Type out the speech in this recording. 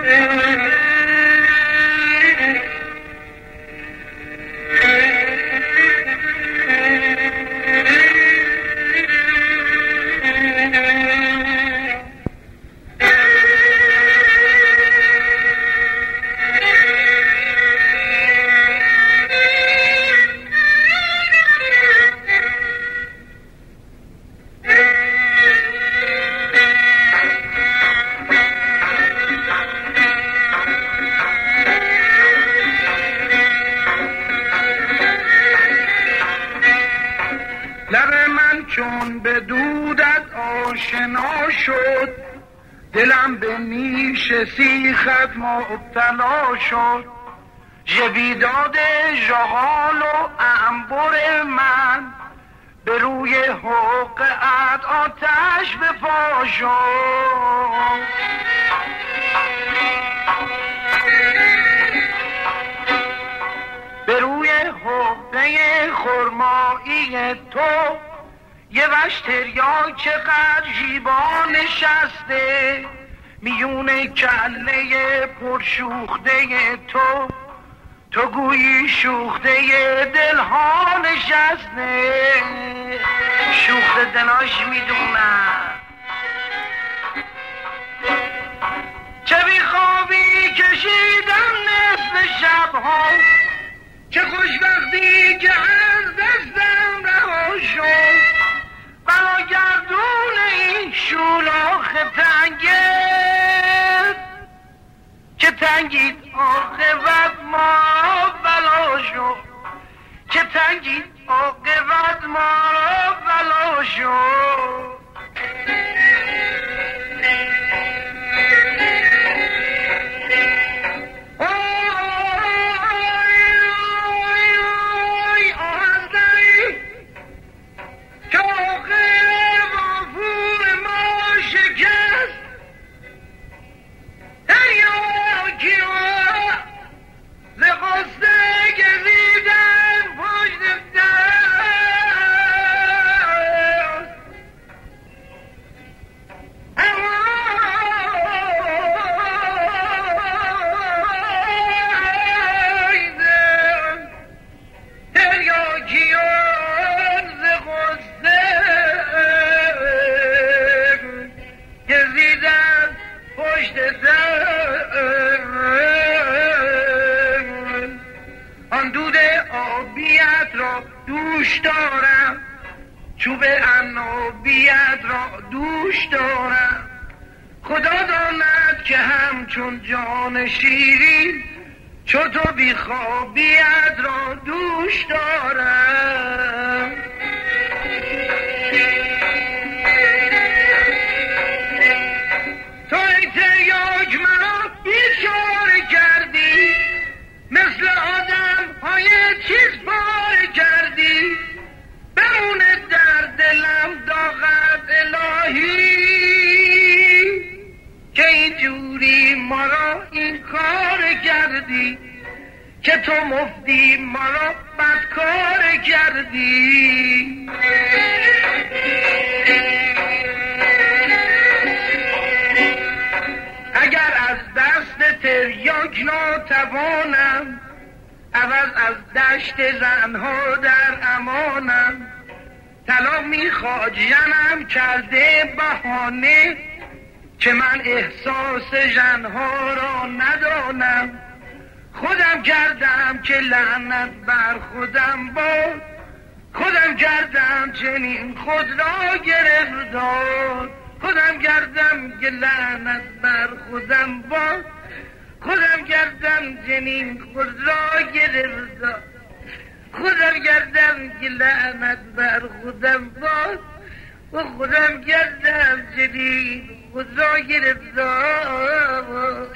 Thank you. چون به دودت آشنا شد دلم به نیش سیخت ابتلا شد. جویداد جهال و انبر من به روی حقت آتش به پا به روی حقه خرمایی تو یه وش تریا چقدر زیبا نشسته. میون کله پرشوخته تو. تو گویی شوخته دلها نشسته. شوخته دلاش می‌دونم. چه بیخوابی کشید کلاخ تنگه که تنگید آقابت ما بلا شد که تنگید آقابت ما بلا شد را دوش دارم. چوب بیاد را دوش دارم. خدا داند که همچون جان شیرین چو تو بیخوابیت را دوش دارم. کار کردی که تو مفتی ما را بدکار کردی اگر از دست تریاک ناتوانم عوض از دشت زنها در امانم. طلا جنم کرده بهانه که من احساس جنها را ندانم. خودم کردم که لعنت بر خودم با خودم کردم چنین خود را گرفتار. خودم کردم که لعنت بر خودم با خودم کردم چنین خود را گرفتار. خودم کردم که لعنت بر خودم با و خودم کردم چنین والذاكر الذاكر